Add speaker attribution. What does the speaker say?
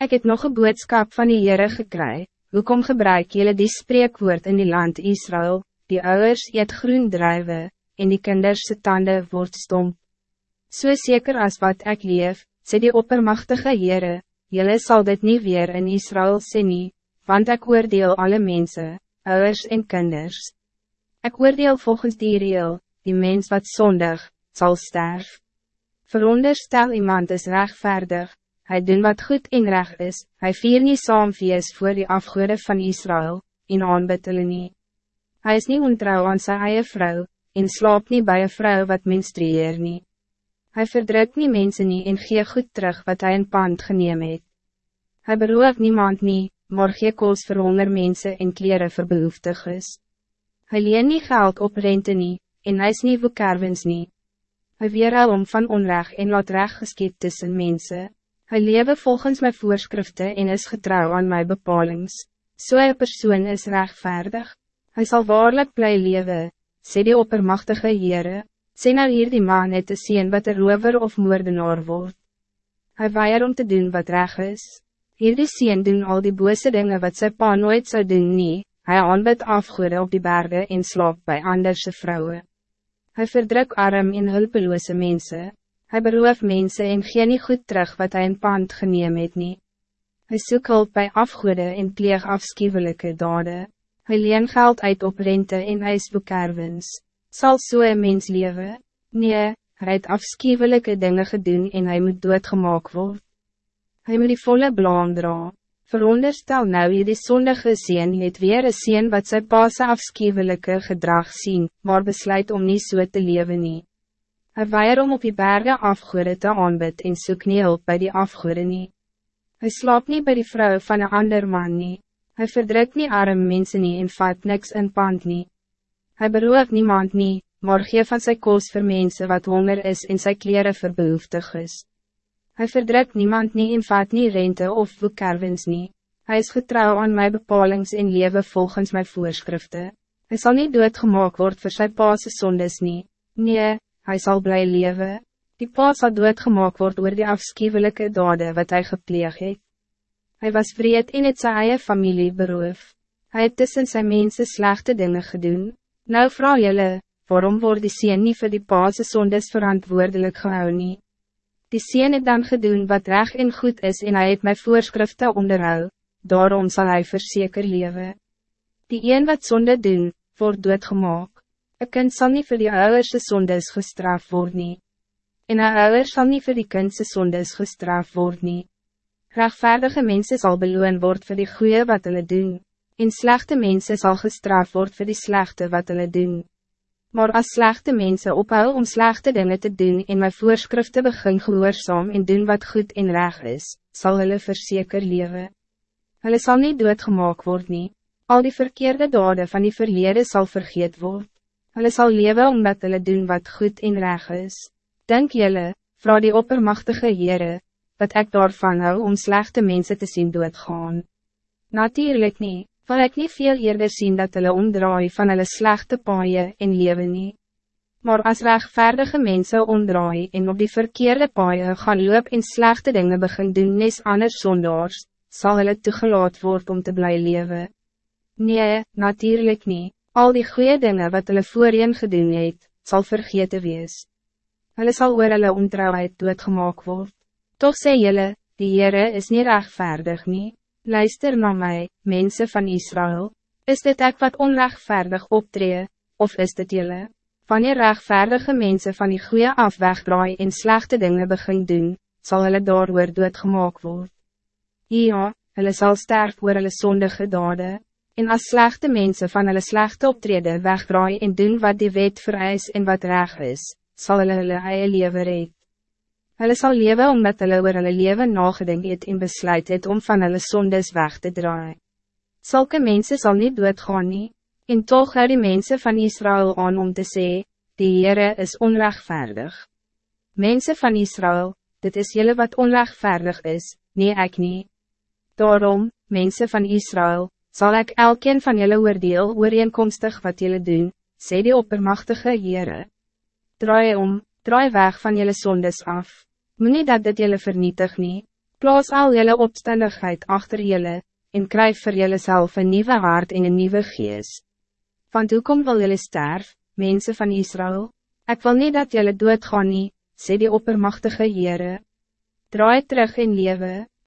Speaker 1: Ik heb nog een boodschap van die Heere gekry, hoekom gebruik jullie die spreekwoord in die land Israël, die ouders eet groen drijven, en die kinders se tanden word stomp. So zeker als wat ik leef, sê die oppermachtige Heere, jullie zal dit niet weer in Israël sê nie, want ik oordeel alle mensen, ouders en kinders. Ik oordeel volgens die reel, die mens wat zondig, zal sterven. Veronderstel iemand is rechtvaardig, hij doen wat goed en recht is, hij vier nie saamfees voor die afgoede van Israël, en aanbid hulle nie. Hy is niet ontrouw aan sy eie vrou, en slaap niet bij een vrouw wat menstrueer nie. Hy verdruk nie mense nie en gee goed terug wat hij in pand geneem het. Hy beroof niemand nie, maar gee koos vir honger mense en kleren vir behoeftig is. Hy leen nie geld op rente nie, en hy is nie woekerwens nie. Hij weerhou om van onrecht en laat recht geskiet tussen mensen. Hij lewe volgens mijn voorschriften en is getrouw aan mijn bepalings. Zo'n so persoon is rechtvaardig. Hij zal waarlijk blij leven, sê die oppermachtige Heere. Sê nou hier die man het te zien wat een rover of moordenaar wordt. Hij weier om te doen wat recht is. Hier die sien doen al die bose dingen wat sy pa nooit zou doen nie. Hij aanbid afgoede op die bergen en slaap bij anderse vrouwen. Hij verdruk arm en hulpeloze mensen. Hij beroof mensen en gee nie goed terug wat hij in pand geneem het nie. Hy soek hulp by afgoede en pleeg afskiewelike dade. Hy leen geld uit op rente en hy is boekerwens. Sal so een mens lewe? Nee, hy het afskiewelike dinge gedoen en hij moet doodgemaak word. Hy moet die volle blaam dra. Veronderstel nou jy die sondige sien het weer een sien wat sy paase afskiewelike gedrag sien, maar besluit om niet so te leven nie. Hy weier om op die bergen afgoede te aanbid en soek nie hulp by die afgoede nie. Hy slaap niet bij die vrouw van een ander man nie. Hy verdruk nie arm mense nie en vat niks in pand nie. Hy beroof niemand nie, maar geef van sy koos vir mense wat honger is en sy kleren verbehoeftig is. Hij verdrukt niemand niet in vat nie rente of boekkerwens nie. Hij is getrouw aan mijn bepalings en leven volgens mijn voorschriften. Hij zal niet doodgemaak worden voor zijn paase zondes nie. Nee, hij zal blij leven. Die paas zal doodgemaak worden door die afschuwelijke dade wat hij gepleeg het. Hij was vreed in het sy eie familie beroof. Hij het tussen zijn mensen slechte dingen gedaan. Nou vrouw jullie, waarom wordt die sien niet voor die paase zondes verantwoordelijk gehouden nie? Die sien het dan gedoen wat recht en goed is en hij het mijn voorschriften onderhou, daarom zal hij verzeker leven. Die een wat zonde doen, wordt doodgemaak. Een kind zal niet voor die ouderse zondes gestraft worden. En een ouder zal niet voor die kindse zondes gestraft worden. Rechtvaardige mensen zal beloon worden voor die goede wat hulle doen. En slechte mensen zal gestraft worden voor die slechte wat hulle doen. Maar als slechte mensen ophou om slechte dingen te doen en mijn voorschriften begin gehoorzaam en doen wat goed en reg is, zal hulle verzeker leven. Hulle zal niet doodgemaak worden. Nie. Al die verkeerde daden van die verleden zal vergeet worden. Hulle zal leven omdat hulle doen wat goed en reg is. Denk jullie, vrouw die oppermachtige Heere, wat ik daarvan hou om slechte mensen te zien doodgaan. Natuurlijk niet wil ik niet veel eerder zien dat hulle omdraai van hulle slechte paaie en lewe nie. Maar als rechtvaardige mensen omdraai en op die verkeerde paaie gaan loop en slechte dingen begin doen nes anders zondaars, zal hulle toegelaat worden om te blij leven. Nee, natuurlijk niet. Al die goede dingen wat hulle voorheen gedoen het, zal vergeten wees. Hulle sal oor hulle ontrouwheid doodgemaak word. Toch sê julle, die Heere is niet rechtvaardig niet. Luister naar mij, mensen van Israël. Is dit ek wat onrechtvaardig optree, of is dit jullie? Wanneer rechtvaardige mensen van die goede afwegdraai en slechte dingen begin doen, zal hulle daardoor doodgemaak word. Ja, hulle sal sterf oor hulle sondige dade, en als slechte mensen van hulle slechte optreden wegdraai en doen wat die wet vereis en wat reg is, zal hulle hulle eie lewe red. Hulle sal lewe omdat hulle oor hulle lewe nagedink het en besluit het om van hulle sondes weg te draaien. Zulke mensen zal niet doodgaan nie, en toch hou die mense van Israël aan om te sê, die Heere is onrechtvaardig. Mensen van Israël, dit is jullie wat onrechtvaardig is, nee ek nie. Daarom, mensen van Israël, zal ik elkeen van jullie oordeel ooreenkomstig wat jullie doen, sê die oppermachtige Heere. Draai om, draai weg van jullie zondes af. Moet niet dat dit jullie vernietig nie. Plaas al jelle opstandigheid achter jelle, en krijg vir jelle self een nieuwe hart en een nieuwe gees. Want hoekom wil jelle sterf, mensen van Israël? Ik wil niet dat jelle doodgaan nie, sê die oppermachtige Heere. Draai terug in lewe,